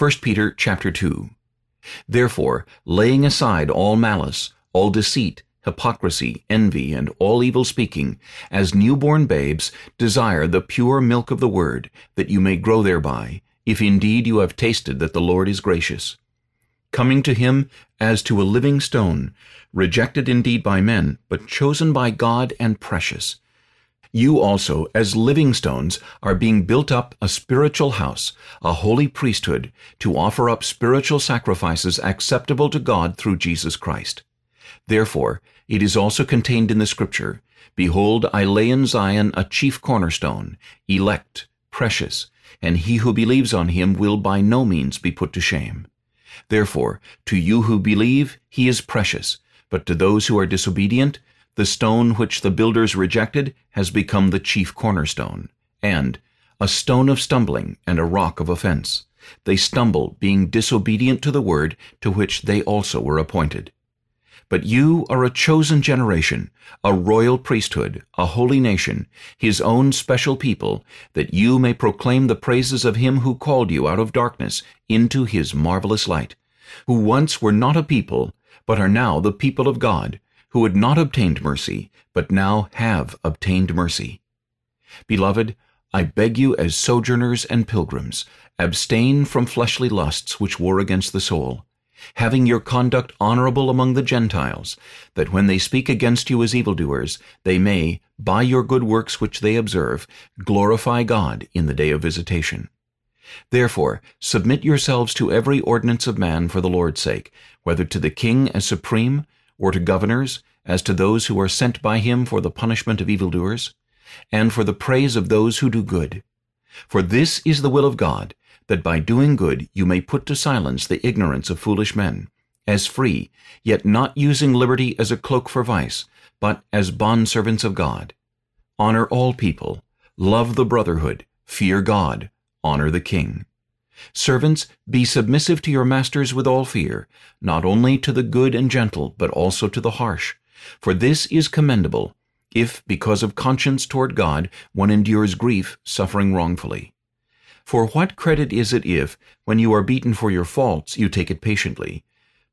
1 Peter chapter 2 Therefore, laying aside all malice, all deceit, hypocrisy, envy, and all evil speaking, as newborn babes, desire the pure milk of the word, that you may grow thereby, if indeed you have tasted that the Lord is gracious. Coming to him as to a living stone, rejected indeed by men, but chosen by God and precious. You also, as living stones, are being built up a spiritual house, a holy priesthood, to offer up spiritual sacrifices acceptable to God through Jesus Christ. Therefore, it is also contained in the Scripture, Behold, I lay in Zion a chief cornerstone, elect, precious, and he who believes on him will by no means be put to shame. Therefore, to you who believe, he is precious, but to those who are disobedient, the stone which the builders rejected has become the chief cornerstone, and a stone of stumbling and a rock of offense. They stumble, being disobedient to the word to which they also were appointed. But you are a chosen generation, a royal priesthood, a holy nation, his own special people, that you may proclaim the praises of him who called you out of darkness into his marvelous light, who once were not a people, but are now the people of God, who had not obtained mercy, but now have obtained mercy. Beloved, I beg you as sojourners and pilgrims, abstain from fleshly lusts which war against the soul, having your conduct honorable among the Gentiles, that when they speak against you as evildoers, they may, by your good works which they observe, glorify God in the day of visitation. Therefore, submit yourselves to every ordinance of man for the Lord's sake, whether to the king as supreme, or to governors, as to those who are sent by him for the punishment of evildoers, and for the praise of those who do good. For this is the will of God, that by doing good you may put to silence the ignorance of foolish men, as free, yet not using liberty as a cloak for vice, but as bondservants of God. Honor all people, love the brotherhood, fear God, honor the king. Servants, be submissive to your masters with all fear, not only to the good and gentle, but also to the harsh. For this is commendable, if, because of conscience toward God, one endures grief, suffering wrongfully. For what credit is it if, when you are beaten for your faults, you take it patiently?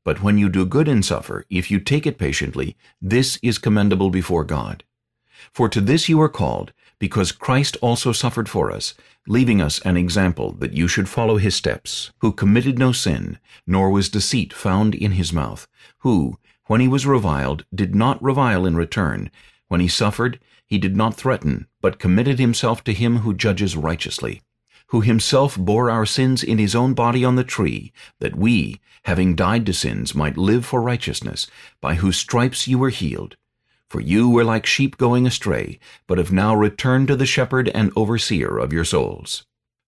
But when you do good and suffer, if you take it patiently, this is commendable before God. For to this you are called, because Christ also suffered for us, leaving us an example that you should follow his steps, who committed no sin, nor was deceit found in his mouth, who, when he was reviled, did not revile in return, when he suffered, he did not threaten, but committed himself to him who judges righteously who himself bore our sins in his own body on the tree, that we, having died to sins, might live for righteousness, by whose stripes you were healed. For you were like sheep going astray, but have now returned to the shepherd and overseer of your souls.